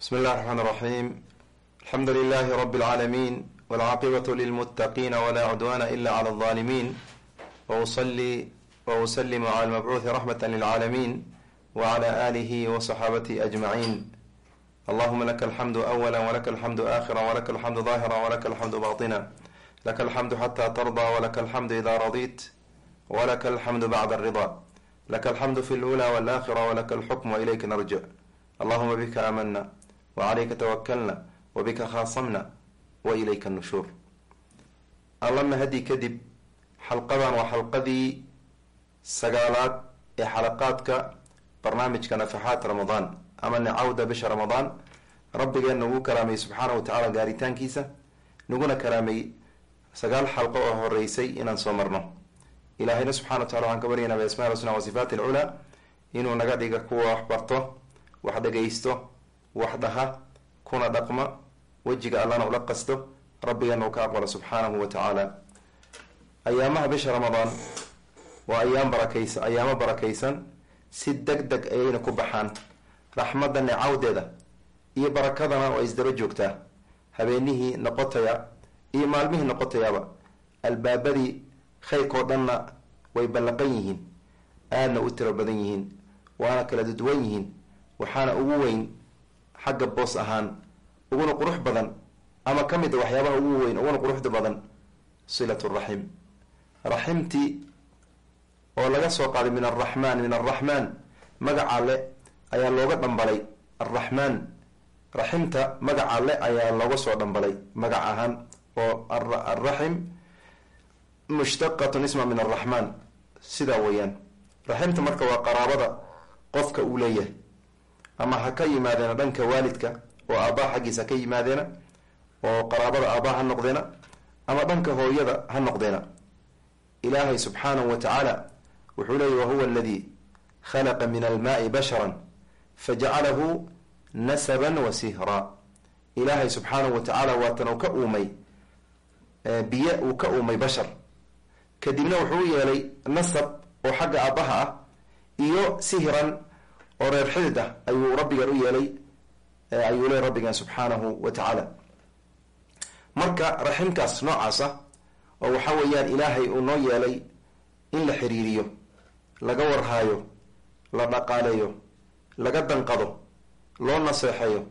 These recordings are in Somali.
بsم الlh الرحمن الرحيم الحمd للh رب العاalمين والعاaqبة للمتقين ولا عدوان إلا على الظالمين وأصلي وأسلم على المبعوث رحمة للعاalمين وعلى آله وصحاaبته أجمعين اللهma لك الحمد أولا ولك الحمد آخرا ولك الحمد ظاهرا ولك الحمد باطنا لك الحمد حتى ترضى ولك الحمد إذا رضيت ولك الحمد بعد الرضا لك الحمد في الأولى والآخرة ولك الحكم وإليka نرجع اللهma بka wacalayka tawakalna wabika khaasamna wa ilayka nushuur alla mahadi kadib xalqadan waa xalqadii sagaalaad ee xalaqaadka barnaamijka nafaxaat ramadaan ama nicawda bisha ramadaan. Rabbigeena ugu karaamay subxaana wa tacaala gaaritaankiisa naguna karaamay sagaal xalqo oo horeysay inaan soo marno. Ilaahayna subxana wa tacala waxaan ka baryaynaa biasmail husna wa sifaati alculaa inuu naga dhiga kuwa waxbarto wax dhageysto wax dhaha kuna dhaqma wejiga allana ula qasto rabbigeena uu ka aqbalo subxaanahu wa tacaala. Ayaamaha bisha ramadaan waa ayaam barakaysa ayaamo barakaysan si deg deg ayayna ku baxaan. Raxmadda nicawdeeda iyo barakadana oo isdaba joogtaa. Habeenihii noqotaya iyo maalmihii noqotayaaba albaabadii khayrkao dhanna way ballaqan yihiin aadna u tiro badan yihiin waana kala duduwan yihiin waxaana ugu weyn xagga boos ahaan uguna qurux badan ama ka mid a waxyaabaha ugu weyn uguna quruxda badan silat raxim raximtii oo laga soo qaaday min araxmaan min araxmaan magaca le ayaa looga dhambalay. Arraxmaan raximta magaca le ayaa looga soo dhambalay magac ahaan oo araxim mushtaqatun isma min araxmaan sidaa weeyaan raximta marka waa qaraabada qofka uu leeyahay ama ha ka yimaadeena dhanka waalidka oo aabbaha xaggiisa ka yimaadeena oo qaraabada aabbaha ha noqdeena ama dhanka hooyada ha noqdeena ilaahay subxaanahu wa tacaala wuxuu leeyay wahuwa aladii khalaqa min almaai bashara fajacalahu nasaban wa sihraa ilaahay subxaanahu wa tacaala waatan uu ka uumay biyo uu ka uumay bashar. Kadibna wuxuu yeelay nasab oo xagga aabbaha ah iyo sihran oo reer xidid ah ayuu rabbigan u yeelay ayuu leey rabbigan subxaanahu wa tacaala. Marka raximkaas noocaas ah oo waxa weeyaan ilaahay uu noo yeelay in la xiriiriyo laga warhaayo la dhaqaaleeyo laga danqado loo naseexeeyo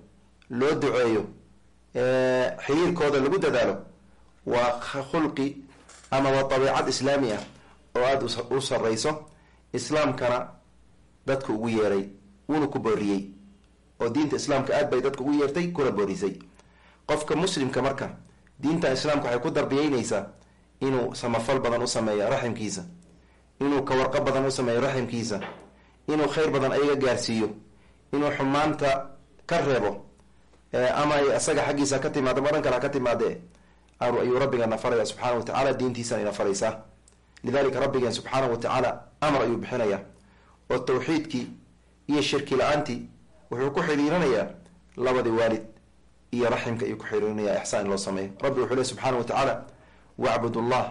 loo duceeyo xiriirkooda lagu dadaalo waa khulqi ama waa dabiicad islaami ah oo aada u sarreyso islaamkana dadka ugu yeeray wuuna ku booriyey oo diinta islaamka aad bay dadka ugu yeertay kuna boorisay qofka muslimka marka diinta islaamka waxay ku darbiyeyneysaa inuu samafal badan u sameeyo raximkiisa inuu kawarqo badan u sameeyo raximkiisa inuu khayr badan ayaga gaarsiiyo inuu xumaanta ka reebo ama ay isaga xaggiisa ka timaado ma dhan kale ka timaade ayuu rabbigana faraya subxaana wa tacaala ina faraysaa lidalika rabbigeen subxaanahu wa tacaala amar ayuu bixinaya oo tawxiidkii iyo shirki la'aantii wuxuu ku xidhiirinayaa labadii waalid iyo raximka ayuu ku xidhiirinaya ixsaan in loo sameeyo. Rabbi wuxuu le subxaana wa tacaala wacbud llah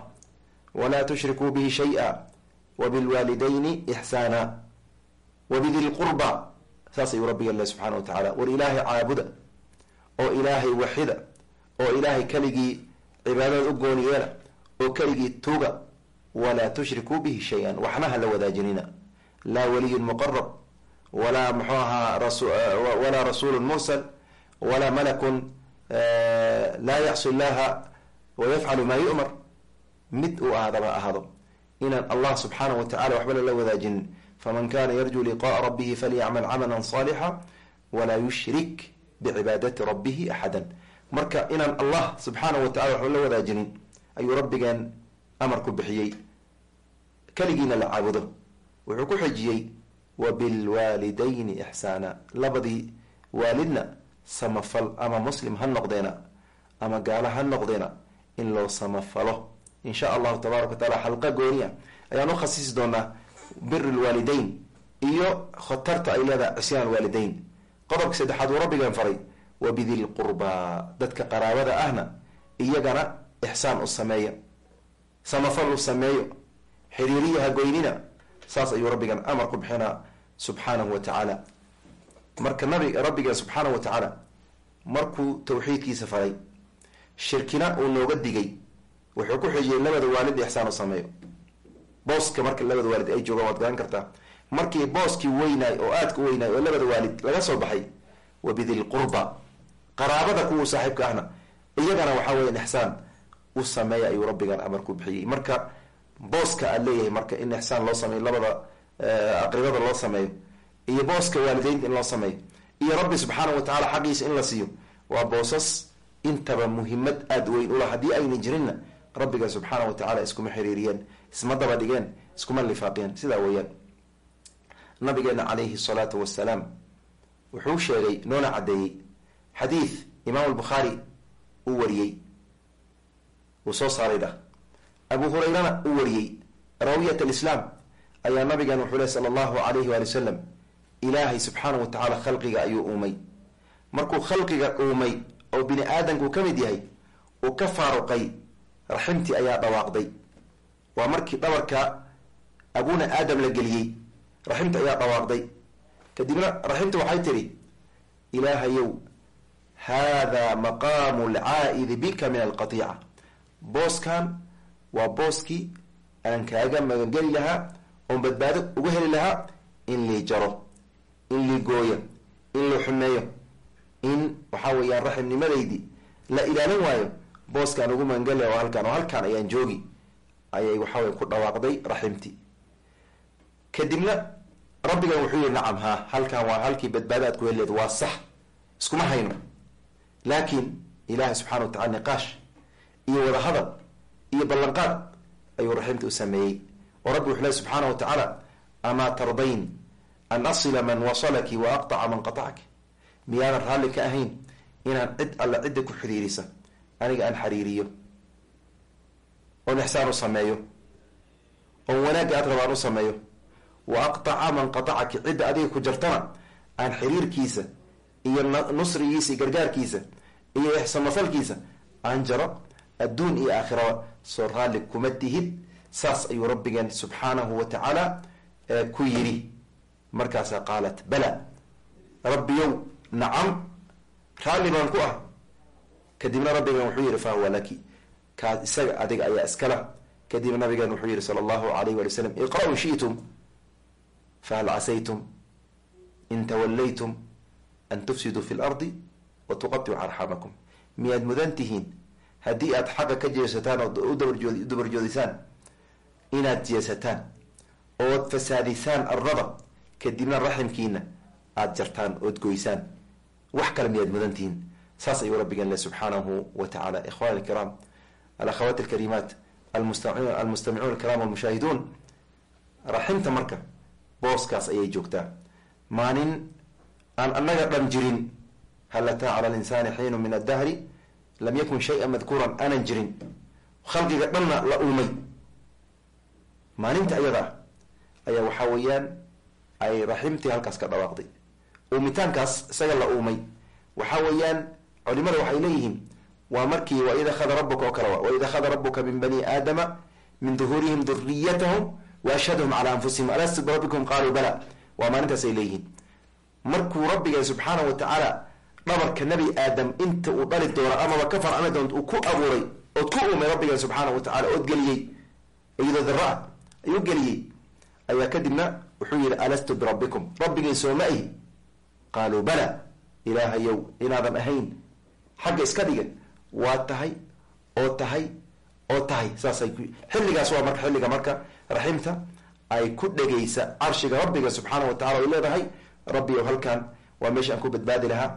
walaa tushrikuu bihi shay-a wabilwaalidayni ixsaana wabidi lqurba saas ayuu rabbiga le subxaana wa tacaala war ilaahay caabuda oo ilaahay waxida oo ilaahay keligii cibaadada u gooni yeela oo keligii tuuga walaa tushrikuu bihi shay-an. Waxna ha la wadaajinina. Laa waliyun muqarab walaa muxuu ahaa walaa rasuulu mursal walaa malakun laa yacsi llaha wayafcalu maa yu'mar mid uu ahaadaba ahaado inaan allah subxaanah wa tacala waxba lala wadaajinin faman kana yarjuu liqa'a rabbihi falyacmal camalan saalixa walaa yushrik bicibaadati rabbihi axadan marka inaan allah subxaanah wa tacala waxba la wadaajinin ayuu rabbigeen amar ku bixiyey keligiina la caabudo wuxuu ku xijiyey wabilwaalidayni ixsaana labadii waalidna samafal ama muslim ha noqdeena ama gaalo ha noqdeena in loo samafalo insha allahu tabaaraka wa taala xalqa gooniya ayaan u khasisi doonaa biri lwaalideyn iyo khatarta ay leedahay cisyaan alwaalideyn qodobka saddexaad uu rabbigan faray wabidi lqurbaa dadka qaraabada ahna iyagana ixsaan u sameeya samafal u sameeyo xiriiriyaha goynina saas ayuu rabbigan amar ku bixinaa subxaanahu wa tacaala. Marka nabi rabbiga subxaanahu wa tacaala markuu tawxiidkiisa faray shirkina uu nooga digay wuxuu ku xijiyey labada waalid ixsaan u sameeyo. Booska marka labada waalid ay joogaan waad garan kartaa. Markii booskii weynaay oo aadka u weynaay oo labada waalid laga soo baxay wa bidil qurba. Qaraabada kuwa saaxiibka ahna iyagana waxaa weyan ixsaan u sameeya ayuu rabbigan amarku bixiyey. Marka booska aad leeyahay marka in ixsaan loo sameeyo labada aqribada loo sameeyo iyo booska waalideynta in loo sameeyo iyo rabbi subxaana wa tacala xaqiisa in la siiyo waa boosas intaba muhimad aada weyn ula haddii ayna jirinna rabbiga subxaana wa tacala iskuma xiriiriyeen isma daba dhigeen iskuma lifaaqiyeen sidaa weeyaan. Nabigeena calayhi salaatu wasalaam wuxuu sheegay noona caddeeyey xadiid imaam albukhaari uu wariyey uu soo saaray dhah. Abu hurayrana uu wariyey raawiyat alislaam ayaa nabigan wuxuu leh sala allahu alayhi waali wasalam ilaahay subxaanahu wa tacaala khalqiga ayuu uumay. Markuu khalqiga uumay oo bini aadamku ka mid yahay uu ka faaruqay raximtii ayaa dhawaaqday. Waa markii dhabarka abuna aadam la geliyey raximta ayaa dhawaaqday. Kadibna raximta waxay tidhi ilaahayow haadaa maqaamu alcaa'idi bika min alqatiica. Booskan waa booskii aan kaaga magangeli lahaa oon badbaado uga heli lahaa in lii jaro in lii gooyo in lii xumeeyo in waxaa weeyaan raximnimadeydii la ilaalin waayo booskaan ugu laha oo halkaan oo halkaan ayaan joogi ayay waxaa wey ku dhawaaqday raximtii. Kadibna rabbigan wuxuu yihi nacam haa halkaan waa halkii badbaado aad ku heli leed waa sax iskuma hayno. Laakiin ilaahay subxana wa tacala niqaash iyo wada hadal iyo ballanqaad ayuu raximta u sameeyey oo rabbi wuxuu ley subxaana wa tacaala amaa tardayn an asila man wasalaki wa aqtaca man qatacaki miyaanan raalli ka ahayn inaan cid alla cidda ku xiriirisa aniga aan xiriiriyo oon ixsaan u sameeyo oon wanaagga aad rabaan u sameeyo wa aqtaca man qatacaki cidda adiga ku jartana aan xiriirkiisa iyo nusrigiisa iyo gargaarkiisa iyo ixsamafalkiisa aan jaro adduun iyo aakhiraba soo raalli kuma tihid saas ayuu rabbigeen subxaanahu wa tacaala ku yidhi. Markaasaa qaalat bala rabbiyow nacam raalli baan ku ah. Kadibna rabbigan wuxuu yihi fahuwa laki. Kaa isaga adiga ayaa iskala. Kadibna nabigan wuxuu yihi sala allahu alayh wali wasalam iqra-u shi'tum fahal casaytum in tawallaytum an tufsiduu fi lardi wa tuqatiu arxamakum miyaad mudan tihiin? Haddii aad xaqa ka jeesataan oo u dabarjoodisaan inaad jeesataan ood fasaadisaan arrada kadibna raximkiina aada jartaan ood goysaan. Wax kale miyaad mudan tihiin saas ayuu rabbigan le subxaanahu wa tacala ikhwani alkiraam alakhawaati alkariimaat almustamicuun alkiraam walmushaahiduun raximta marka booskaas ayay joogtaa. Maalin aan annaga dhan jirin hal ataa cala linsaani xiinu min addahri lam yakun shay-an madkuuran aanan jirin. Khalqiga dhanna la uumay maalinta ayada ah ayaa waxaa weeyaan ay raximtii halkaas ka dhawaaqday. Uumitaankaas isaga la uumay. Waxaa weeyaan culimada waxay leeyihiin waa markii waid akhada rabuka oo kale waid akhada rabuka min bani aadama min duhuurihim duriyatahum wa ashhadahum calaa anfusihim alastu birabbikum qaaluu bala. Waa maalintaas ay leeyihiin. Markuu rabbiga subxaana wa tacaala dhabarka nebi aadam inta uu dhali doono amaba ka farcami doonto uu ku abuuray ood ku uumay rabbiga subxaana wa tacala ood geliyey iyadoo dara ah ayuu geliyey. Ayaa kadibna wuxuu yihi alastu birabbikum rabbigay sooma ihi qaaluu bala ilaahayow inaadan ahayn. Xagga iska dhiga waa tahay oo tahay oo tahay. Saasay xilligaas waa marka xilliga marka raximta ay ku dhegaysa carshiga rabbiga subxaana wa tacala ay leedahay. Rabbiyow halkan waa meesha aan ku badbaadi lahaa.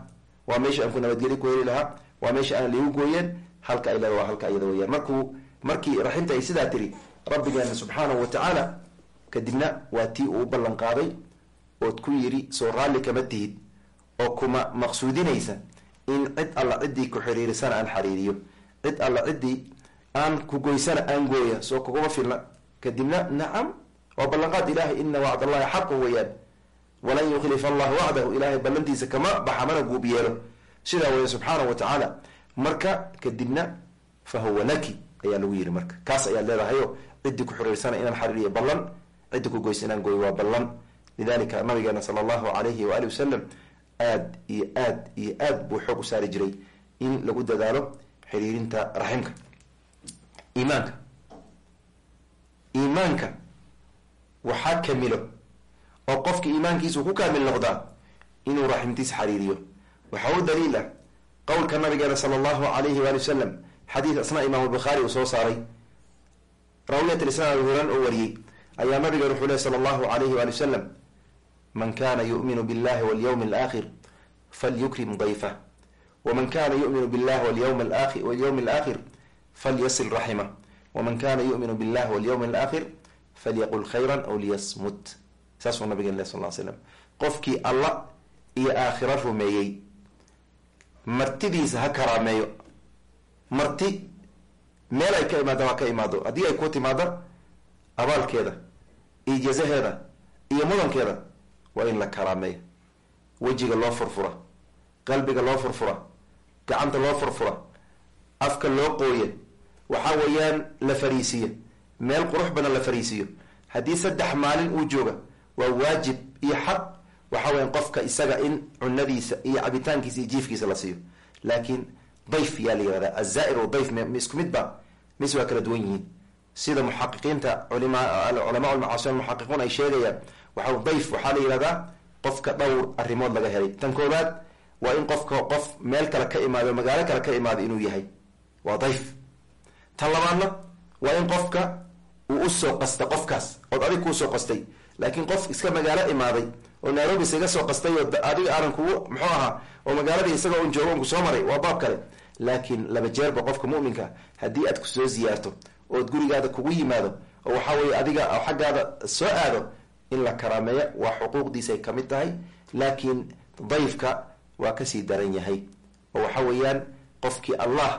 Waa meesha aan ku nabadgeli ku heli lahaa. Waa meesha aan liigu gooyeen. Halka ay leeda waa halka iyada weyaan markuu markii raximta ay sidaa tiri rabbigeena subxaanahu wa tacaala kadibna waa tii uu ballan qaaday ood ku yidhi soo raalli kama tihid oo kuma maqsuudinaysa in cid alla ciddii ku xiriirisana aan xiriiriyo cid alla ciddii aan ku goysana aan gooya soo kuguma filna. Kadibna nacam waa ballanqaad ilahay ina wacd allahi xaqun weeyaan. Walan yukhlifa allahu wacdahu ilaahay ballantiisa kama baxa mana guub yeelo. Sidaa weya subxaanahu wa tacaala marka kadibna fa huwa laki ayaa lagu yidhi marka. Kaas ayaad leedahayo ciddii ku xiriirsana inaan xiriiriyo ballan ciddii ku goysa inaan gooyo waa ballan. Lidalika nabigeena sala allahu alayhi waali wasalam aad iyo aad iyo aad buu xoog u saari jiray in lagu dadaalo xiriirinta raximka. Iimaanka. Iimaanka waxaa kamilo oo qofka iimaankiisu ku kaamil noqdaa inuu raximtiisa xariiriyo. Waxaa u daliil ah qowlka nabigeena sala allahu alayhi waali wasalam xadiid asna imaam bukhaari uu soo saaray raawiyat lislam abi huran oo wariyey. Ayaa nabigeena wuxuu leh sala allahu alayhi waali wasalam man kana yuminu billahi walyawmi alaakhir falyukrim dayfah waman kana yuminu billahi walyawmi alaakhir falyasil raximah waman kana yuminu billahi walyawmi alaakhir falyaqul khayran aw liyasmut. Saasuu nabigen leh sal slam qofkii alla iyo aakhira rumeeyey martidiisa ha karaameeyo. Marti meel ay ka imaada ha ka imaado. Haddii ay ku timaado abaalkeeda iyo jazaheeda iyo mudankeeda waa in la karaameeyo. Wejiga loo furfura qalbiga loo furfura gacanta loo furfura afka loo qooya waxaa weeyaan la fariisiyo. Meel qurux badan la fariisiyo. Haddii saddex maalin uu jooga waa waajib iyo xaq. Waxa weyan qofka isaga in cunadiisa iyo cabitaankiisa iyo jiifkiisa la siiyo. Laakiin dayf yaa la yihahdaa azaa-ir dayf isku mid ba mis waa kala duwan yihiin. Sida muxaqiqiinta culamaa lmacaasiin muxaqiquun ay sheegayaan waxa dayf waxaa la yihahdaa qofka dhowr arrimood laga helay. Tan koobaad waa in qofka qof meel kale ka imaado magaalo kale ka imaado inuu yahay. Waa dayf. Tan labaadna waa in qofka uu u soo qasta qofkaas ood adig kuusoo qastay. Laakiin qof iska magaalo imaaday oo nairobi isaga soo qastay oo adiga aanan kugu muxuu ahaa oo magaaladii isaga un joogo ku soo maray waa baab kale laakiin laba jeerba qofka muminka haddii aad ku soo ziyaarto ood gurigaada kugu yimaado oo waxaa weye adiga xaggaada soo aado in la karaameeya waa xuquuqdiisay ka mid tahay laakiin dayfka waa ka sii daran yahay. Oo waxa weeyaan qofkii allah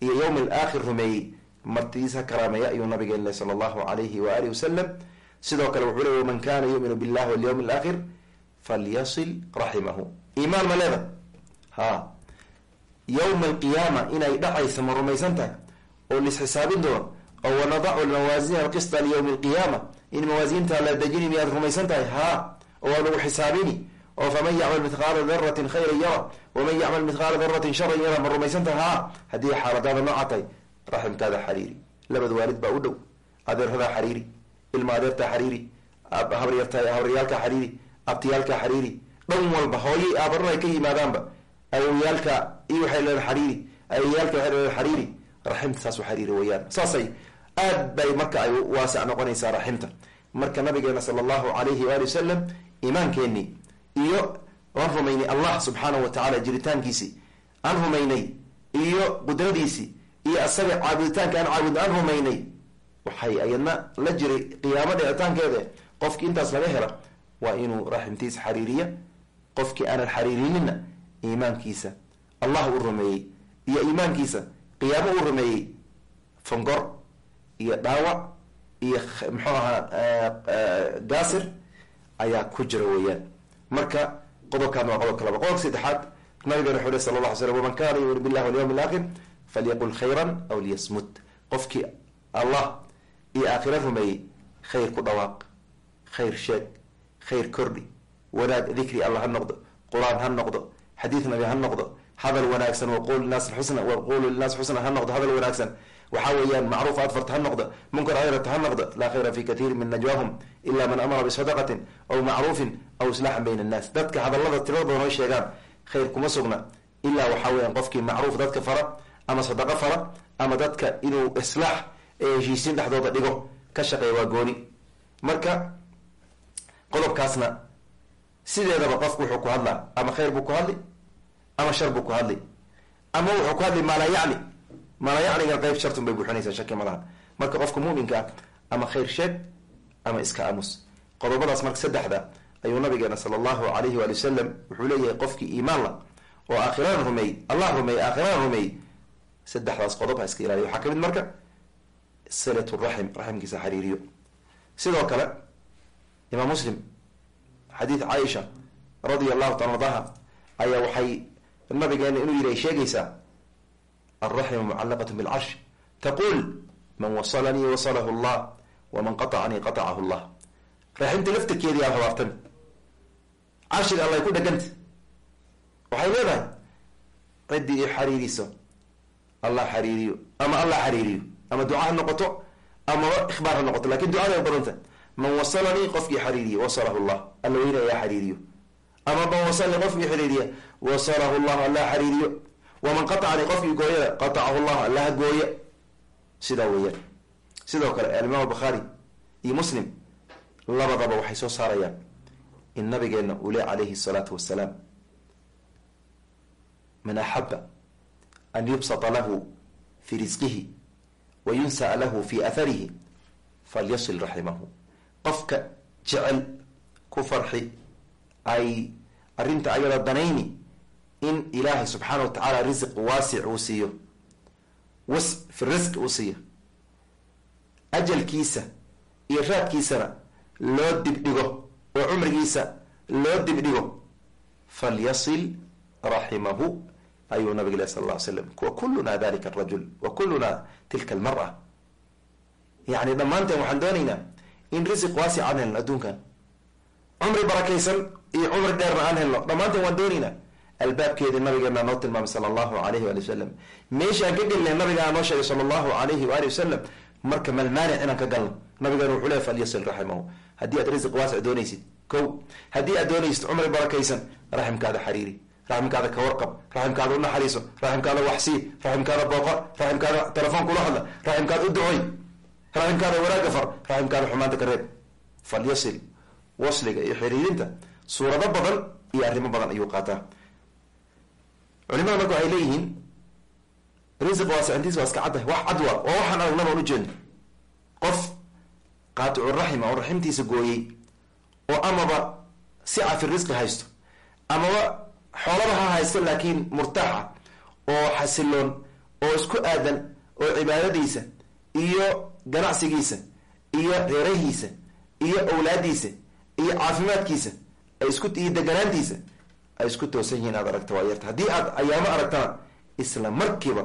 iyo yowm alaakhir rumeeyey martidiisa karaameeya ayuu nabigeen leh sala allahu alayhi waalihi wasalam sidoo kale wuxuu le man kana yuminu billahi walyawmi alaakhir falyasil raximahu iimaan ma leeda ha yowma alqiyaama inay dhacaysa ma rumaysan tahay oo lisxisaabin doono oo wanadacu lmawaasiina alqista liyowmi alqiyaama in mawaasiinta la dejini miyaad rumaysan tahay ha oo waa lagu xisaabini oo faman yacmal mithqaala daratin khayran yara waman yacmal mithqaala daratin sharan yara ma rumaysan tahay ha haddii xaaladaada nooca tahay raximkaada xariiri labada waalid baa u dhow adeeradaa xariiri ilma adeertaa xariiri habaryarta habaryaalka xariiri abtiyaalka xariiri dhan walba hooyay aabaran ay ka yimaadaanba ayowyaalka iyo waxay leedahay xariiri. Ayoyaalka waxay leedahay xariiri. Raximta saas u xariiri weyaan saasay aad bay marka ay waasic noqonaysaa raximta. Marka nabigeena sala allahu alayhi waali wasalam iimaankeenii iyo aan rumaynay allah subxaanahu wa tacala jiritaankiisi aan rumaynay iyo qudradiisi iyo asaga caabuditaanka aan caabudna aan rumaynay waxay ayadna la jiray qiyaamo dhicitaankeeda qofkii intaas laga hela waa inuu raximtiisa xariiriya qofkii aanan xariirinina iimaankiisa. Allah uu rumeeyey iyo iimaankiisa. Qiyaamo uu rumeeyey. Fongor iyo dhaawac iyo muxuu ahaa gaasir ayaa ku jira weeyaan. Marka qodobkaan waa qodobka laba qodobka saddexaad nabigeena wuxuu leh sala la alay slam waman kana yumin billahi walyawmi alaakhir falyaqul khayran aw liyasmut. Qofkii allah iyo aakhira rumeeyey khayr ku dhawaaq khayr sheeg khayr kordhi wanaag dikri alla ha noqdo qur'aan ha noqdo xadiid nabi ha noqdo hadal wanaagsan waqul linaas xusna waqulu linaas xusna ha noqdo hadal wanaagsan. Waxaa weeyaan macruuf aad farta ha noqdo munkar ayrata ha noqdo laa khayra fi kathiiri min najwaahum ila man amara bisadaqatin aw macruufin aw islaaxan bayna annaas. Dadka hadallada tirada badan oo sheegaan khayr kuma sugna ilaa waxaa weeyaan qofkii macruuf dadka fara ama sadaqo fara ama dadka inuu islaax ee heshiisiin dhexdooda dhigo ka shaqeeya waa gooni. Marka qodobkaasna sideedaba qofku wuxuu ku hadlaa ama khayr buu ku hadli ama shar buu ku hadli ama wuxuu ku hadli maalaa yacni. Maalaa yacnigan qayb shartun bay buuxinaysaa shaki ma laha marka qofka muminka ah ama khayr sheeg ama iska aamus. Qodobadaas marka saddexda ayuu nabigeena sala allahu alayhi waali wasalam wuxuu leeyahay qofkii iimaan la oo aakhirana rumeeyey allah rumeeyey aakhirana rumeeyey saddexdaas qodob ha iska ilaaliya waxaa ka mid marka silat raxim raximkiisa xariiriyo sidoo kale imaam muslim xadiid caaisha radia allahu taala ardaha ayaa waxay nabigeena inuu yidhi ay sheegaysaa alraximu mucallaqat bilcarsh taquul man wasalanii wasalahu llah waman qaطacanii qaطacahu llah raximta laftirkeedii aa habaartan. Carshiga allay ku dheganta leedahay ciddii i xariiriso. Allah xariiriyo. Ama allah xariiriyo. Ama duca ha noqoto. Amaba ikhbaar ha noqoto. Lakin ducada badanta man wasalanii qofkii xariiriya wasalahu llah alla weyne ayaa xariiriyo. Ama man wasalanii qofkii xiriiriya wasalahu llah allah xariiriyo. Waman qatacanii qofkii gooyada qatacahu llah allaha gooya. Sidaa weeyaan. Sidoo kale alimaam albukhaari iyo muslim labadaba waxay soo saarayaan in nabigeena uu le calayhi salaatu wasalaam man axaba an yubsata lahu fi risqihi wa yunsa'a lahu fi atharihi falyasil raximahu qofka jecel ku farxi ay arrinta ayada danayni in ilaahay subxaana wa tacaala risiq waasic uu siiyo was fi risq uu siiyo. Ajalkiisa iyo raadkiisana loo dibdhigo oo cumrigiisa loo dibdhigo. Falyasil raximahu ayuu nabig leh sal lla ly slam wa kuluna dalika arajul wa kuluna tilka almara. Yani dhammaanteen waxaan doonaynaa in risiq waasic aan helno adduunkan cumri barakaysan iyo cumri dheerna aan helno. Dhammaanteen waan doonaynaa albaabkeedii nabigeena noo tilmaamay sala allahu alayhi waali wasalam meeshaan ka gelina nabigaa noo sheegay sala allahu alayhi waali wasalam marka malmaanic inaan ka galno nabigeena wuxuu leey falyasil raximahu. Haddii aad risiq waasic doonaysid ko haddii aad doonaysid cumri barakaysan raximkaada xariiri. Raximkaada ka warqab. Raximkaada naxariiso. Raximkaada waxsii raximkaada booqa raximkaada telefoon kula hadla. Raximkaada u ducoy raximkaada wanaagga far raximkaada xumaanta ka reeb. Falyasil wasliga iyo xiriirinta suurado badan iyo arrimo badan ayuu qaataa. Culimada marka waxay leeyihiin risiq waasicintiisa waa iska caddahay wax cad waa waxaan aragnaba an ujeedno qof qaaticu raxima oo raximtiisa gooyey oo amaba sica fi risqi haysto amaba xoolaba ha haysto laakiin murtaaxa oo xasiloon oo isku aadan oo cibaadadiisa iyo ganacsigiisa iyo reerahiisa iyo awlaadiisa iyo caafimaadkiisa ay isku iyo deganaantiisa ay isku toosan yihiin aad aragta waa yarta haddii aad ayaamo aragtana isla markiiba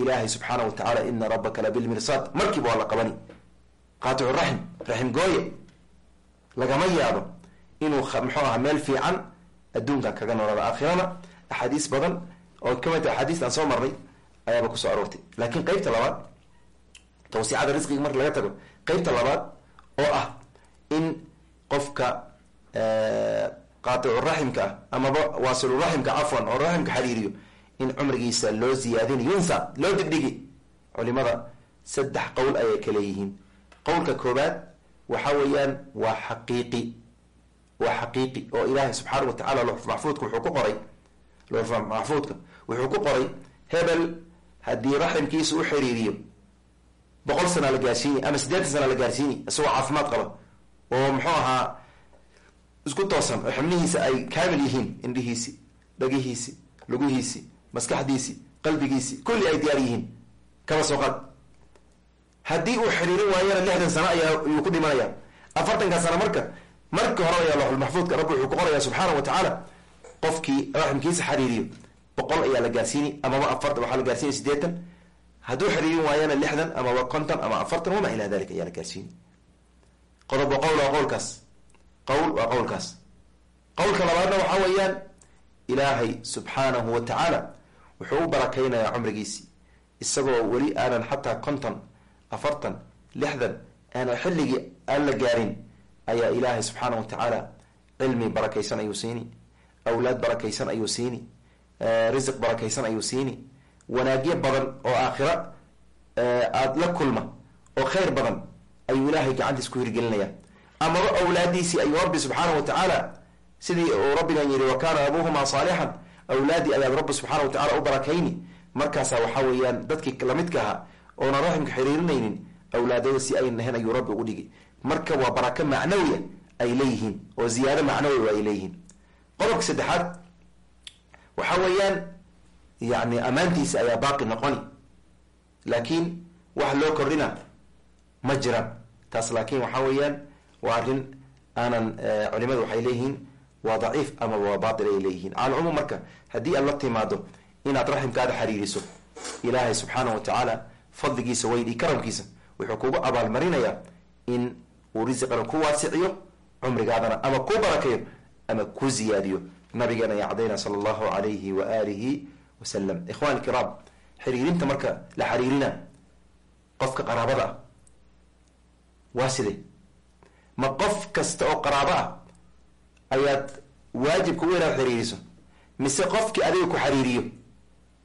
ilaahay subxaana wa tacaala ina rabbaka labilmirsaad markiiba waa la qabani. Qaaticu raxim raxim gooye. Lagama yaabo inuu muxuu aha meel fiican adduunkan kaga noolada aakhirana. Axaadiis badan oo ka mid ta axaadiista aan soo marnay ayaaba ku soo aroortay. Laakiin qeybta labaad tawsicada risqiga marka laga tago qeybta labaad oo ah in qofka qaaticu raximka ah amaba waasilu raximka cafwan oo raximka xariiriyo in cumrigiisa loo ziyaadinayo yunsa loo digdhigi culimada saddex qowl ayay ka leeyihiin. Qowlka koobaad waxa weeyaan waa xaqiiqi waa xaqiiqi oo ilaahay subxaana wa tacala lux maxfuudka wuxuu ku qoray. Maxfuudka wuxuu ku qoray hebel haddii raximkiisa u xiriiriyo boqol sana la gaarsiini ama siddeetan sana la gaarsiini isagoo caafimaad qaba oo muxuu ahaa isku toosan oo xubnihiisa ay kaamil yihiin indhihiisi dhagihiisi lugihiisi maskaxdiisi qalbigiisi kulli ay diyaar yihiin. Kaba soo qaad. Haddii uu xiriirin waayana lixdan sano ayaa yuu ku dhimanaya. Afartanka sano marka marka hore ayaa loxulmaxfuudka rabbi wuxuu ku qoraya subxaana wa tacaala qofkii raximkiisa xariiriyo boqol ayaa la gaarsiini amaba afartan waxaa la gaarsiinay sideetan hadduu xiriirin waayana lixdan amaba konton ama afartan wamaa ilaa dalik ayaa la gaarsiini qodob waa qowl waa qowlkaas. Qowl waa qowlkaas. Qowlka labaadna waxaa weeyaan ilaahay subxaanahu wa tacaala wuxuu u barakaynayaa cumrigiisi. Isagoo weli aanan xataa konton afartan lixdan aanan xilligii aan la gaarin ayaa ilaahay subxaana wa tacaala cilmi barakaysan ayuu siini awlaad barakaysan ayuu siini risiq barakaysan ayuu siini wanaagyo badan oo aakhira aada la kulma oo khayr badan ayuu ilaahay gacantiis ku hirgelinaya. Amaba awlaadiisii ayuu rabbi subxaana wa tacaala sidii uu rabbigan yihi wa kaana abuuhumaa saalixan awlaadii ayaad rabbi subxaana wa tacala u barakayni. Markaasaa waxaa weeyaan dadkii lamidka ahaa oonan raximka xiriirinaynin awlaadada si ay nahen ayuu rabbi ugu dhigi. Marka waa barako macnawiya ay leeyihiin oo ziyaado macnawi ay leeyihiin. Qodobka saddexaad waxa weeyaan yani ammaantiisa ayaa baaqi noqoni laakiin wax loo kordhina ma jiraan taas laakiin waxa weeyaan waa arrin aanan culimadu waxay leeyihiin waa daciif amaba waa baatil ay leeyihiin. Cala cumuum marka haddii aad la timaado inaad raximkaada xariiriso ilaahay subxaana wa tacaala fadligiisa weyn iyo karamkiisa wuxuu kugu abaalmarinayaa in uu risiqana ku waasiciyo cumrigaadana ama ku barakeeyo ama ku ziyaadiyo. Nabigeena ayaa cadaynaa sala allahu alayhi wa alihi wasalam ikhwani kiraam xiriirinta marka la xiriirina qofka qaraabada ah. Waa side. Ma qof kasta oo qaraabo ah ayaad waajibka u inaad xiriiriso mise qofkii adiga ku xiriiriyo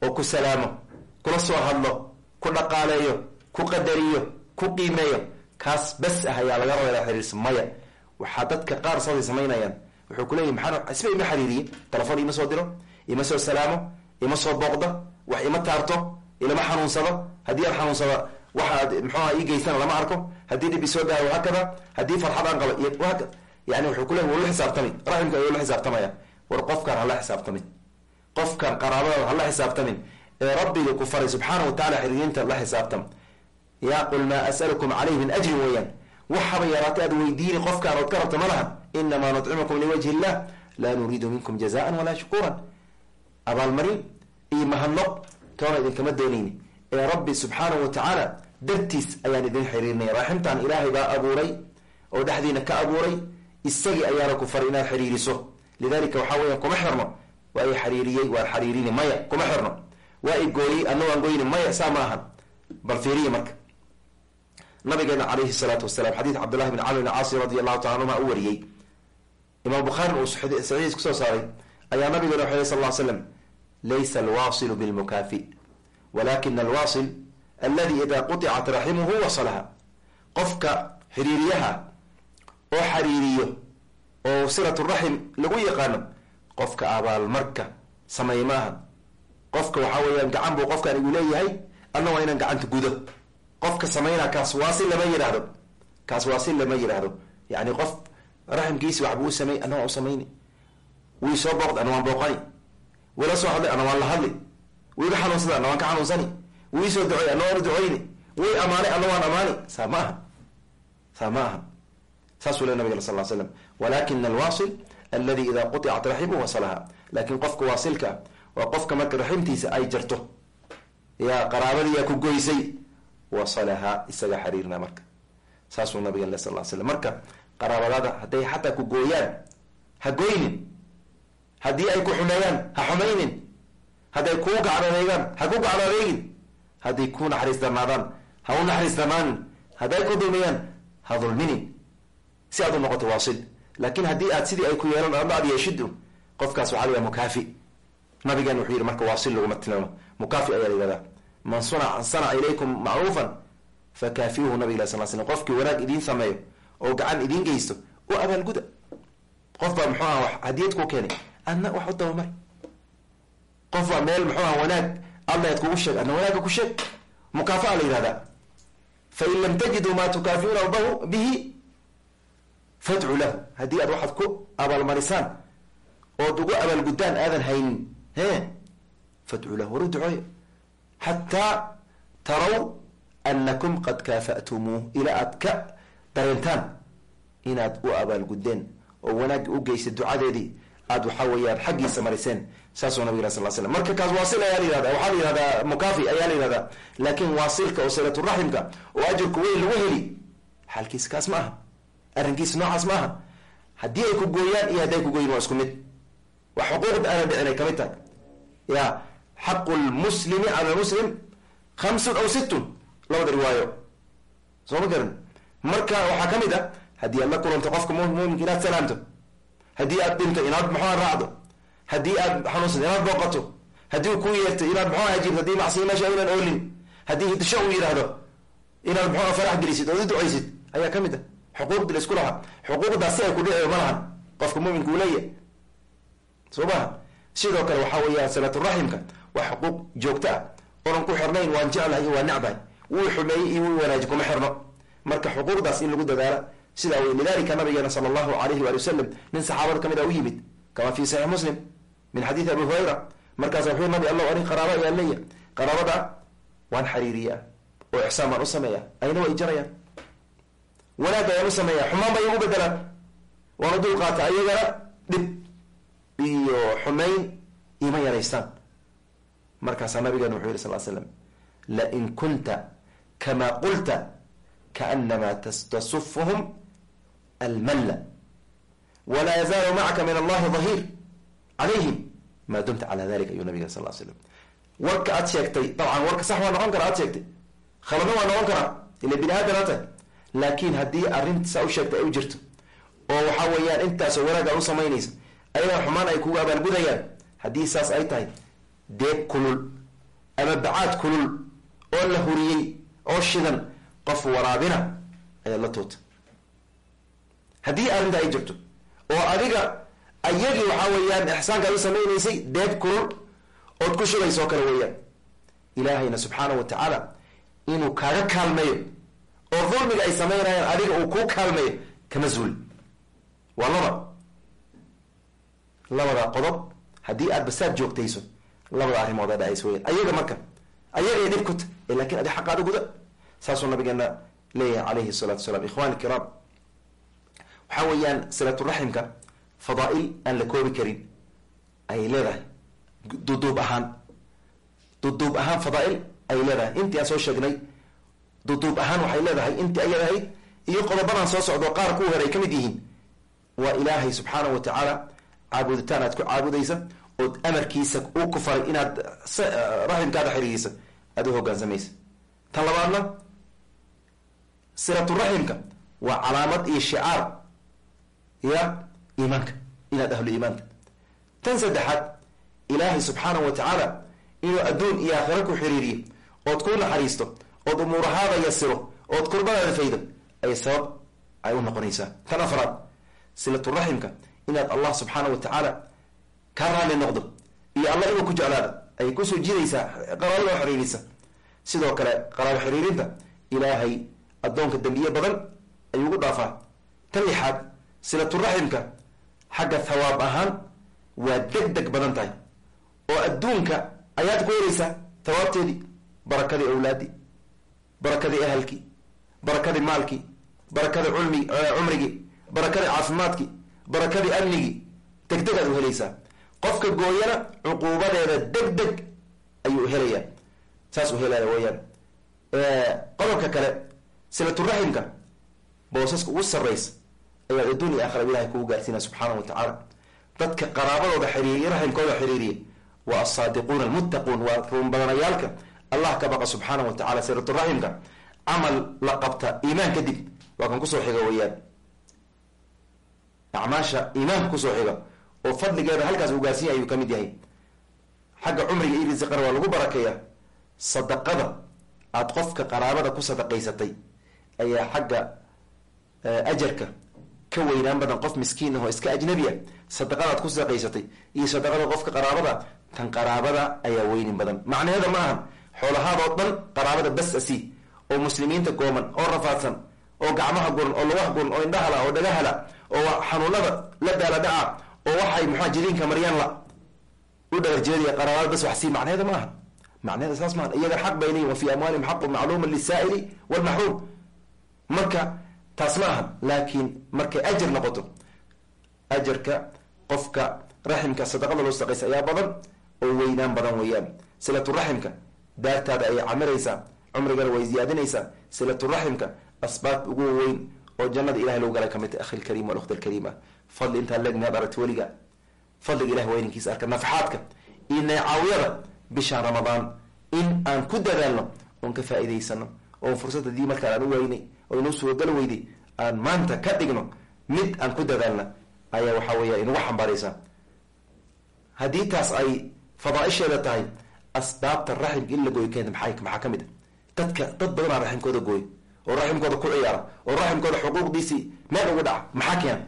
oo ku salaamo kula soo hadlo ku dhaqaaleeyo ku qadariyo ku qiimeeyo kaas bas ah ayaa laga raba inaad xiriiriso maya. Waxaa dadka qaar saasay samaynayaan. Wuxuu kuleeyahy maxaa isba ima xiriiriye? Telefon ima soo diro ima soo salaamo ima soo booqda wax ima taarto ilama xanuunsado haddii aan xanuunsada waxaad mxuaha ii geysana lama arko. Haddii dhib isoo gaaro hakada haddii farxad aan qaba iyo yani wuxuu kuleeyahy wuu la xisaabtami raximka ayuu la xisaabtamaya. War qofkaan hala xisaabtamin. Qofkaan qaraabadaada hala xisaabtamin. Ee rabbiga ku faray subxaana wa tacala xiriirinta la xisaabtam. Ya qul maa as'alukum calayhi min ajrin weeyaan. Waxaba yaraatay aad weydiini qofkaan ood ka rabta ma laha. Inamaa nudcimukum liwajhi illah laa nuriidu minkum jazaan walaa shukuuran abaalmarin iyo mahadnoq toona idinkama doonayni. Ee rabbi subxaanahu wa tacaala dartiis ayaan idin xiriirinaya raximtaan ilaahay baa abuuray oo dhexdiina ka abuuray isagii ayaana ku faray inaad xiriiriso. Lidalika waxaa weya kuma xirno. Waa i xariiriyey waa xariirini maya kuma xirno. Waa i gooyey ana waan goyni maya saa ma ahan. Bal fiiriya marka. Nabigeena calayhi salaatu wasalaam xadiid cabdullahi bn camr bn caasi radi allahu taala anhuma u wariyey. Imaam bukhaarina uu saxiis ku soo saaray. Ayaa nabigeena waxay sal l slam laysa alwaasilu bilmukaafi walakina alwaasil aladi ida quطicat raximuhu wasalaha qofka xiriiriyaha oo xariiriyo oo silat raxim lagu yaqaano qofka abaalmarka sameey ma aha qofka waxaa weeyaan gacan buu qofkaan igu leeyahay anna waa inaan gacanta gudo qofka sameynaa kaas waasil lama yidhaahdo kaas waasil lama yidhaahdo yani qof raximkiisi waxbuu u samey anna waan u samayni wii soo booqda anna waan booqani wila soo hadlay anna waan la hadli. Wiiga xanuunsada anna waan ka xanuunsani. Wii soo ducey anna waan duceyni way amaanay anna waan amaani. Saa ma aha. Saa ma aha. Saasuu le nabig sal slam walakina alwaasil aladi ida quطicat raximuhu wasalaha. Lakin qofka waasilka waa qofka marka raximtiisa ay jarto. Yaa qaraabadiyaa ku goysay wasalaha isaga xariirna marka. Saasuu nabiga sal slam marka qaraabadaada hadday xataa ku gooyaan ha goynin haddii ay ku xumeeyaan ha xumaynin hadday kuu gacnadeegaan ha ku gacnadeegin hadday ku naxariis darnaadaan ha u naxariis darnaanin hadday ku dulmiyaan ha dulminin si aad u noqoto waasil. Laakin haddii aad sidii ay ku yeelan ama aad yeeshidu qofkaas waxaa la mukaafi. Nabigan wuxuu yihi marka waasil laguma tilmaamo. Mukaafi ayaa la yihahdaa man sanaca ilaykum macruufan fakaafiuhu nabig lah sal slam qofkii wanaag idiin sameeyo oo gacan idiin geysto u abaalguda qof baa muxuu aha hadiyad ku keenay adna wax u dabamari qof baa meel muxuu aha wanaag. Alla kugu sheeg adna wanaaga ku sheeg. Mukaafa la yihahdaa fain lam tajiduu maa tukaafiuuna bahu bihi fadcu lahu. Haddii aad waxaad ku abaalmarisaan ood ugu abaalgudaan aadan haynin he fadcu lahu waru ducooyo. Xataa taraw anakum qad kaafa'tumuuh. Ilaa aad ka dareentaan inaad u abaalgudeen oo wanaag u geysa ducadeedii aad waxaa weeyaan xaggiisa mariseen saasuu nabig sal slam marka kaas waasil ayaa la yihahda waxaa la yihahdaa mukaafi ayaa la yihahdaa laakin waasilka oo silaturaximka oo ajirku weyn lagu heli xaalkiisa kaas ma aha arrinkiisa noocaas ma aha. Haddii ay ku gooyaan iyo haddi ay ku gooyin waa isku mid. Wax xuquuqda aana dhicin ay ka mid tahay. Ya xaqu lmuslimi cala lmuslim hamsun aw sittun labada riwaayo. Soo ma garan? Marka waxaa ka mid ah haddii aad la kulanto qofka muminka inaad salaamto haddii aad dhinto inaad maxuha raacdo? Haddii aad xanuunsato inaad booqato? Haddii ku yeerto inaad muxuha ajirto haddii macsiya meesha inaan oolin? Haddii hidasho uu yidhaahdo inaad muxuha farax gelisid ood u ducaysid? Ayaa ka mid ah. Xuquuqdi la lahaa. Xuquuqdaas si ay ku dhici ma lahan. Qofka muminka uu soo maha sidoo kale waxaa weeyaan salaturaximka waa xuquuq joogto ah. Onan ku xirnayn waan jeclahay iyo waa necbahay. Wuu xumeeyey iyo wuu wanaaji kuma xirno. Marka xuquuqdaas in lagu dadaala sidaa wey lidalika nabigeena sala allahu alayhi waali wasalam nin saxaabada ka mid a u yimid kama fi saxiix muslim min xadiidi abi hurayra markaasa wuxuu nabi alla anin qaraaba ayaan leeya qaraabada waan xariiriyaa oo ixsaan baan u sameeya ayna way jarayaan. Wanaag ayaan u sameeya xumaan ba iyagu bedelaan waan u dul qaata ayagana dhib iyo xumayn ima yaraystaan. Markaasaa nabigeena wuxuu yihi sal slam lain kunta kama qulta kaanama tastasufuhum almalla walaa yazaalu macaka min allahi dahiir calayhim maa dumta calaa dalika ayuu nabiga sal slam warka aad sheegtay dabcan warka sax waa noqon karaa aad sheegtay khaladna waa noqon karaa ila bini aadan aa tahay laakiin haddii arrinta saa u sheegtay ay u jirto oo waxa weeyaan intaasoo wanaag aa u samaynaysa ayagaa xumaan ay kugu abaalgudayaan haddii saas ay tahay deeb kulul ama bacaad kulul oo la huriyey oo shidan qof waraabina ayaad la tuuta haddii arrinta ay jirto oo adiga ayagii waxaa weeyaan ixsaanka ad u samaynaysay deeb kulul ood ku shugaysa oo kale weeyaan. Ilaahayna subxaanahu wa tacaala inuu kaaga kaalmeeyo oo dulmiga ay samaynayaan adiga uu kuu kaalmeeyo kama zuul. Waa laba. Labada qodob haddii aad basaad joogtayso labada arrimood a dhacaysa weyaan ayaga marka ayagay dhib ku ta laakiin adi xaqaada guda saasuu nabigeena leeyahay calayhi salaatu wasalaam ikhwani kiraam waxaa weeyaan silaturaximka fadaa-il aan la koobi karin ayay leedahay. Duduub ahaan. Duduub ahaan fadaa-il ayay leedahay. Intii aan soo sheegnay duduub ahaan waxay leedahay. Intii ayada ahayd iyo qodobadaan soo socdo qaar kuwa hore ay ka mid yihiin waa ilaahay subxaanahu wa tacaala caabuditaan aad ku caabudaysa ood amarkiisa uu ku faray inaad raximkaada xiriirisa aad u hogaansamaysa. Tan labaadna silaturaximka waa calaamad iyo shicaar ya iimaanka inaad ahlu iimaanka tan saddexaad ilaahay subxaanahu wa tacaala inuu adduun iyo aakhiro ku xiriiriyo ood ku naxariisto ood umuurahaada yasiro ood kurbadaada faydo ay sabab ay u noqonaysaa. Tan afraad silaturaximka inaad allah subxaana wa tacaala kaa raali noqdo iyo allah inuu ku jeclaado ayay ku soo jiidaysaa qaraabada oo xiriirisa. Sidoo kale qaraabo xiriirinta ilaahay addoonka dambiye badan ayuu ugu dhaafaa. Tan lixaad silaturaximka xagga thawaab ahaan waa deg deg badan tahay oo adduunka ayaad ku helaysaa thawaabteedii barakadii awlaadii barakadii ahalkii barakadii maalkii barakadii culmi cumrigii barakadii caafimaadkii barakadii amnigii deg deg aad u helaysaa. Qofka gooyana cuquubadeeda deg deg ayuu helayaa saas u helaya weyaan qodobka kale silaturaximka boosaska ugu sarraysa ayaad adduuniya aakhira ilahay kugu gaarsiina subxaana wa tacaala dadka qaraabadooda xiriiriya raximkooda xiriiriya waa alsaadiquuna almuttaquun waa ruun badanayaalka. Allah ka baqa subxaana wa tacala silaturaximka camal la qabta iimaan kadib waa kan ku soo xiga weyaan acmaasha iimaanka ku soo xiga oo fadligeeda halkaas uu gaarsinya ayuu ka mid yahay. Xagga cumriga iyo risiqana waa lagu barakeeyaa sadaqada aada qofka qaraabada ku sadaqaysatay ayaa xagga ajarka ka weynaan badan qof miskiin ah oo iska ajnabi ah sadaqada aad ku sadaqaysatay iyo sadaqada qofka qaraabada tan qaraabada ayaa weynin badan. Macnaheeda ma ahan xoolahaadoo dhan qaraabada bas asi oo muslimiinta gooman oo rafaadsan oo gacmaha guran oo lugaha guran oo indhahala oo dhagahala oo xanuunada la daala dhaca oo waxay muxua jiriinka maryan la u dhagarjeediya qaraabada bas wax sii macnaheeda ma aha. Macnaheeda saas maaha iyaga xaq bay leeyihiin wa fii amwaalihim xaqun macluuman lisaa'ili walmaxruum marka taas ma aha laakiin markay ajar noqoto ajarka qofka raximka sadaqada loo sadaqaysa ayaa badan oo weynaan badan weeyaan. Silaturaximka daartaada ayay camiraysaa cumrigana way ziyaadinaysaa silaturaximka asbaab ugu weyn oo jannada ilahay lagu galay ka mid ta akhi lkariim walukhti alkariima fadli intaa leegni ad aragti weliga. Fadliga ilahi weyninkiisa arka nafaxaadka iyo neecaawiyada bishaan ramadaan in aan ku dadaalno oon ka faa'iidaysano oon fursad haddii markaan aan u weynay oo inuu suuragalo weyday aan maanta ka dhigno mid aan ku dadaalna ayaa waxaa weeya inugu xambaaraysaa haddii taas ay fadaaisheeda tahay asbaabta raximka in la gooyo keenta maa maxaa ka mid a dadka dad badanaa raximkooda gooy oo raximkooda ku ciyaara oo raximkooda xuquuqdiisii meel ugu dhaca maxaa keena?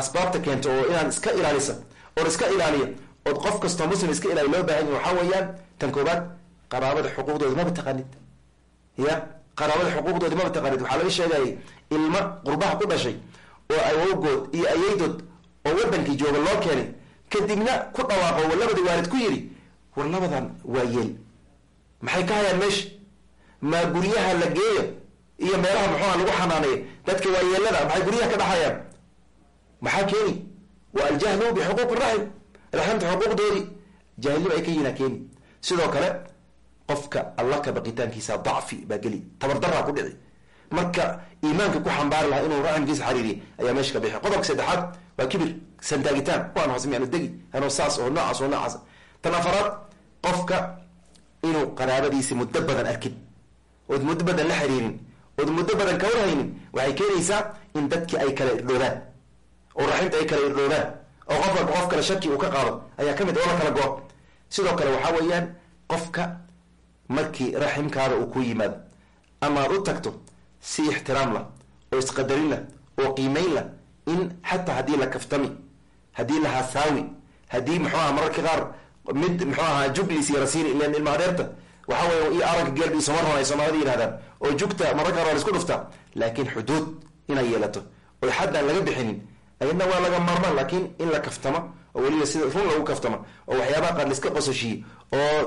Asbaabta keenta oo inaad iska ilaalisa oon iska ilaaliya ood qof kastoo muslim iska ilaaliya loo baahan yahy waxaa weeyaan tan koobaad qaraabada xuquuqdooda maba taqaanid ya qaraabada xuquuqdooda maba taqaanid. Waxaa laga sheegayay ilmo qurbaha ku dhashay oo awowgood iyo ayeydood oo wadankii jooga loo keenay. Kadibna ku dhawaaqo war labadii waalid ku yidhi war labadan waa yeel. Maxay ka hayaan meesha maa guryaha la geeyo iyo meelaha muxuuha lagu xanaaneeyo? Dadka waa yeelada maxay guryaha ka dhaxayaan maxaa keeni? Wa aljahlu bixuquuq raxim raximta xuquuqdoodii jaahilnimo ay ka yihinaa keeni. Sidoo kale qofka allah ka baqitaankiisa dacfi baa geli. Tabardaraa ku dhici marka iimaanka ku xambaari lahaa inuu raximkiisa xariiriya ayaa meesha ka bixi. Qodobka saddexaad waa kibir santaagitaan waan hoos mianu degi. Anoo saas oo noocaas oo noocaas. Tan afaraad qofka inuu qaraabadiisi muddo badan arkin ood muddo badan la xiriirin ood muddo badan ka warhaynin waxay keenaysaa in dadki ay kala irdhoobaan oo raximta ay kala irdhoobaan oo qof walba qof kale shaki uu ka qaado ayaa ka mid oo la kala go sidoo kale waxaa weeyaan qofka markii raximkaada uu ku yimaado. Ama aad u tagto si ixtiraam lah oo isqadarin lah oo qiimeyn lah in xataa haddii la kaftami haddii la hasaawi haddii muxuu aha mararka qaar mid muxuu ahaa juglis iyo rasiini ilan ilma adeerta waxa weya iyo aranka geelbi soma ron ay soomaalida yidhahdaan oo jugta mararka qaar waa la dhuftaa laakiin xuduud inay yeelato oo xaddaan laga bixinin ayadna waa laga maarmaan laakiin in la kaftamo oo weliba sida run lagu kaftamo oo waxyaabaha qaar laiska qososhiye oo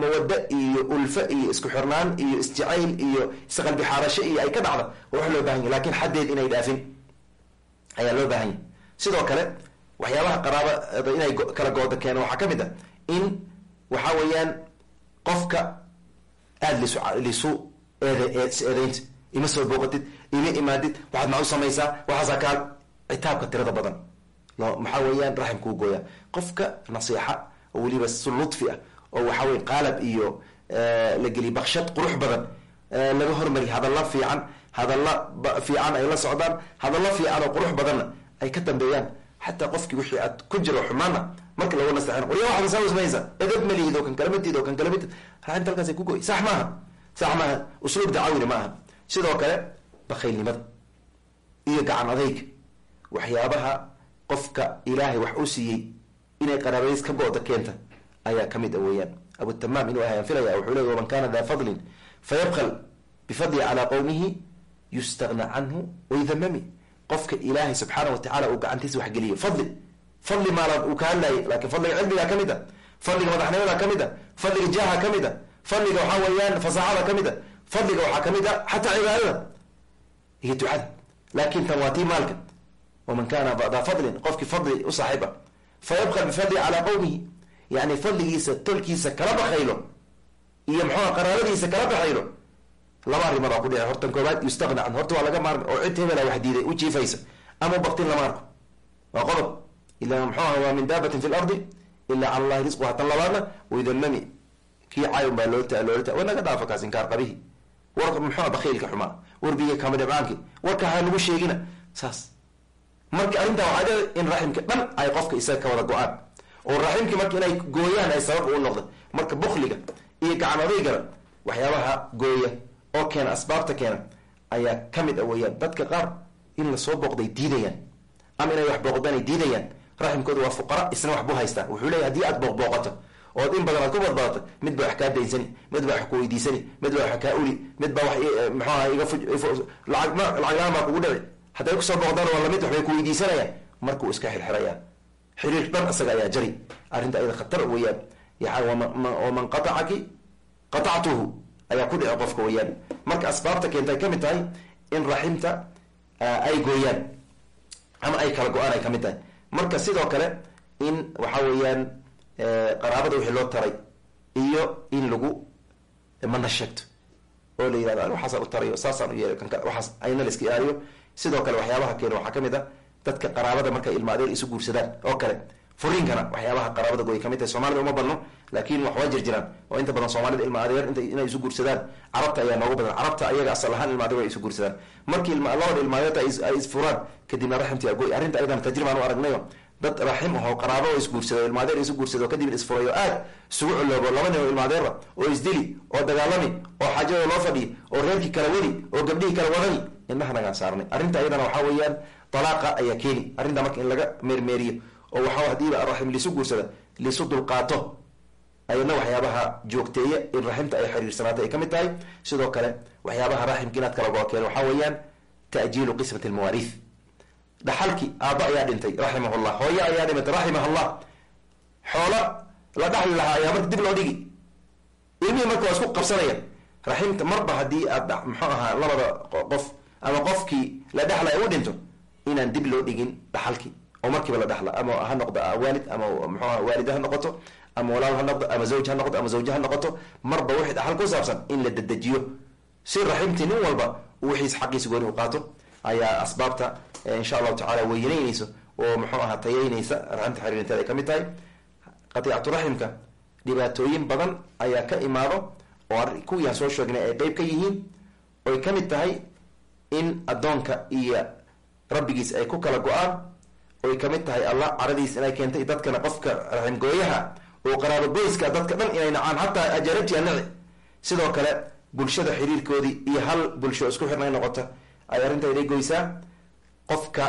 mawado iyo ulfo iyo isku xirnaan iyo isjacayl iyo isqalbi xaarasho iyo ay ka dhacda waa wax loo baahan yahy laakiin xaddeed inay dhaafin ayaa loo baahan yahy sidoo kale waxyaabaha qaraabada inay kala gooda keeno waxaa ka mid a in waxa weeyaan qofka aada lisu lisu eed eedeynta ima soo booqatid ima imaadid waxaad maca u samaysaa waxaasaa kaa citaabka tirada badan. Maxaa weeyaan raxim kuu gooya qofka nasiixa oo weliba si ludfi ah oo waxa weye qaalab iyo la geliy bakshad qurux badan laga hormariy hadalla fiican hadalla fiican ay la socdaan hadallo fiican oo qurux badanna ay ka dambeeyaan. Xataa qofkii wixii aad ku jiro xumaana marka lagu nasteexin warya waxaad saa usmaysa edab malihid oo kan kalamatid oo kan kalamatid raximta halkaas ku goy sax maaha sax maaha usluub dacawina ma aha sidoo kale bakhaylnimada iyo gacan adayga waxyaabaha qofka ilaahay wax u siiyey inay qaraabadiis ka go-da keenta. Ayaa ka mid a weeyaan. Abutamaam inuu ahayaan filaya wuxuu leey waman kana daa fadlin fayabkl bifadli calaa qowmihi yustagna canhu waydamami qofka ilaahay subxaana watacala uu gacantiisa waxgeliyo fadli fadli maala uu ka hadlayay laakiin fadliga cilmigaa ka mid a fadliga madaxnimada ka mid a fadliga jaha ka mid a fadliga waxaa weeyaan fasaxada ka mid a fadliga waxaa ka mid a xataa cibaadada iyo ducada. Laakin tan waa tii maalka waman kana daa fadlin qofkii fadli u saaxiib a fayabkl bifadli calaa qowmihi yani fadligiisa tolkiisa kala bakaylo iyo muxuua qaraabadiisa kala baxaylo laba arrimood ku dhici hortan koobaad yustagna can horta waa laga maarmi oo cid hebela wax diiday u jiifaysa ama baktin lama arko waa qodob ila muxuuha waa min daabatin fi lardi ila cala allahi risquha tan labaadna waydamami kii cayon baa loolta loolta wa naga dhaafa kaas inkaar qabihi war muxuua bakiilka xumaa warbiga kama warka ha lagu sheegina saas marka arrintaa waxaa in raximka dhan ay qofka isaga ka wada go'aan. Oo raximkii marka inay gooyaan ay sabab u noqda marka bukliga iyo gacan odaygana waxyaabaha gooya oo keena asbaabta keena ayaa ka mid a weeyaan. Dadka qaar in la soo booqday diidayaan. Ama inay wax booqdaan ay diidayaan. Raximkooda waa fuqara isna wax buu haystaa wuxuu leeya haddii aad booqbooqato ood in badan aad ku badbadato mid baa wax kaa daynsani mid baa wax ku weydiisani mid baa wax kaa uli mid baa wax mxuaha iga lacag lacaglaan baa kugu dhici hadday ku soo booqdaan waa la mid waxbay ku weydiisanayaan markuu iska xirxiraya. Xiriir dhan isaga ayaa jari arrinta ayada khatar weeyaan. Waman qaacaki qaactuhu ayaa ku dhici qofka weyaan marka asbaabta keenta ay ka mid tahay in raximta ay gooyaan ama ay kala go'aan ay ka mid tahay. Marka sidoo kale in waxa weeyaan qaraabada wixii loo taray iyo in lagu mana sheegto oo la yihahdo waxaasaan u tarayo saasaan u yeelay waxaas ayna iska ilaaliyo sidoo kale waxyaabaha keena waxaa ka mid a dadka qaraabada markay ilma adeer isu guursadaan oo kale. Furiinkana waxyaabaha qaraabada goy ka mid tahay soomaalida uma badno laakin wax waa jir jiraan oo inta badan soomaalida ilma adeer inay isu guursadaan. Carabta ayaa noogu badan carabta ayaga asal ahaan ilma adeer way isu guursadaan. Markii labada ilma adeerta ay isfuraan kadibna raximtii agoy arrinta ayadan tajribaan u aragnayo dad raxim ahoo qaraabo oo isguursado ilma adeer isu guursado kadibna isfuray oo aad isugu culoobo laba nin oo ilma adeera oo isdili oo dagaalami oo xaajada loo fadhiyi oo reerkii kala wadi oo gabdhihii kala wadani indhaha nagaan saarnay. Arrinta ayadana waxaa weeyaan dalaaqa ayaa keeni. Arrinta marka in laga meermeeriyo oo waxa hadiiba raxim liisu guursada liisu dulqaato ayadna waxyaabaha joogteeya in raximta ay xiriirsanaato ay ka mid tahay. Sidoo kale waxyaabaha raximka inaad kala gookeen waxaa weeyaan ta'jiilu qismat almawaariith dhaxalkii aabba ayaa dhintay raximahullah. Hooyo ayaa dhimatay raximahullah. Xoolo la dhaxli lahaa ayaa marka dib loo dhigi. Ilmihii marka waa isku qabsanayaan raximta marba haddii aad muxuu ahaa labada qof ama qofkii la dhexlaya u dhinto inaan dib loo dhigin dhaxalkii. Oo markiiba la dhaxla ama ha noqdo waalid ama muxuuha waalida ha noqoto ama walaal ha noqdo ama zawj ha noqdo ama zawje ha noqoto marba wixii dhaxal ku saabsan in la dedejiyo. Si raximtii nin walba wixiis xaqiisa gooni u qaato ayaa asbaabta insha allahu tacala weyneyneyso oo muxuu ahaa tayeyneysa raximta xiriirinteeda ay ka mid tahay. Qatiicatu dhibaatooyin badan ayaa ka imaado oo kuwii aan soo sheegnay ay qeyb ka yihiin oy ka mid tahay in addoonka iyo rabbigiis ay ku kala go'aan oy ka mid tahay allah caradiis inay keentay dadkana qofka raximgooyaha oo qaraabo boyska dadka dhan inay nacaan hataa ajaanibtiya nici sidoo kale bulshada xiriirkoodii iyo hal bulsho isku xirnay noqota ay arrinta inay goysaa qofka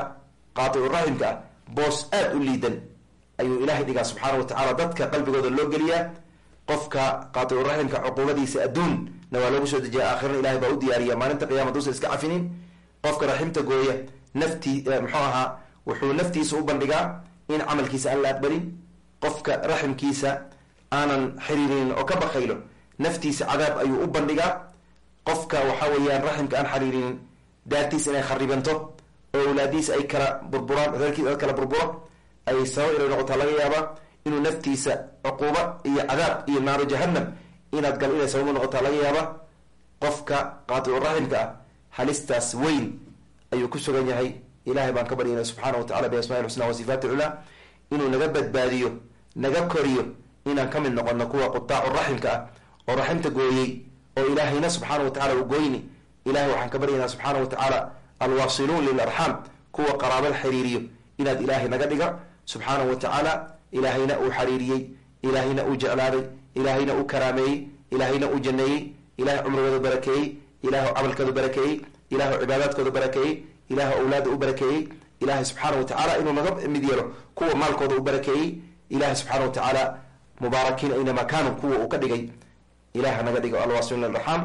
qaaticu-raximka ah boos aada u liidan ayuu ilaahay dhigaa subxaana wa tacaala dadka qalbigooda loo geliyaa qofka qaaticu-raximka cuquubadiisa adduun na waa loogu soo dejiya aakhirana ilahay baa u diyaariya maalinta qiyama duusa iska cafinin qofka raximta gooya naftii muxuu ahaa wuxuu naftiisa u bandhigaa in camalkiisa aan la aqbalin qofka raximkiisa aanan xiriirinin oo ka bakaylo naftiisa cadaab ayuu u bandhigaa. Qofka waxa weeyaan raximka aan xiriirinin daartiisa inay kharibanto oo awlaadiisa ay kala burburaan reerkiisa kala burburo ay sabab inay noqotaa laga yaabaa inuu naftiisa cuquuba iyo cadaab iyo naaru jahanam inaad gal inay sabab u noqotaa laga yaaba qofka qaaticu raximka ah halistaas weyn ayuu ku sugan yahay. Ilahay baan ka baryayna subxaana wa tacala biasmaai lxusna wa sifaati culaa inuu naga badbaadiyo naga koriyo inaan ka mid noqono kuwa qutaacu raximka ah oo raximta gooyey oo ilaahayna subxaana wa tacala u gooyni. Ilahay waxaan ka baryaynaa subxaana wa tacaala alwaasiluun lilarxaam kuwa qaraabada xiriiriyo. Inaad ilaahay naga dhiga subxaana wa tacaala ilaahayna uu xariiriyey ilaahayna uu jeclaaday ilaahayna uu karaameeyey ilaahayna uu janeeyey ilahay cumrigooda barakeeyey ilaah camalkooda barakeeyey ilahu cibaadaadkooda barakeeyey ilahu awlaada u barakeeyey ilahay subxaana wa tacaala inuu naga mid yeelo kuwa maalkooda u barakeeyey ilahay subxaana wa tacaala mubaarakiina aynamaa kaanu kuwa uu ka dhigay. Ilaha naga dhigo alwaasiluun liraxaam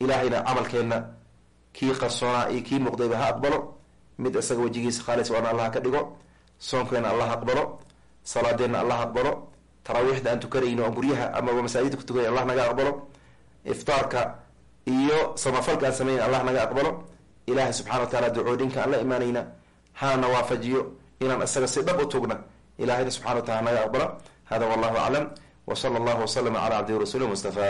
ilahayna camalkeenna kii qarsoonaa iyo kii muuqdayba ha aqbalo. Mid isaga wejigiisa khaalis waana allah ka dhigo soonkeena allah aqbalo salaadeenna allah aqbalo taraawiixda aan tukanayno oo guryaha amaba ku tukanayn allah naga aqbalo iftaarka iyo samafalka aan sameyn allah naga aqbalo. Ilahay subxana wa taala ducoodhinka aan la imaanayna hana waafajiyo inaan isaga si dhab u tugna ilahayna subxana wa taala naga aqbalo. Hada wallahu aclam w sala allahu waslama cala cabdihi rasuuli mustafa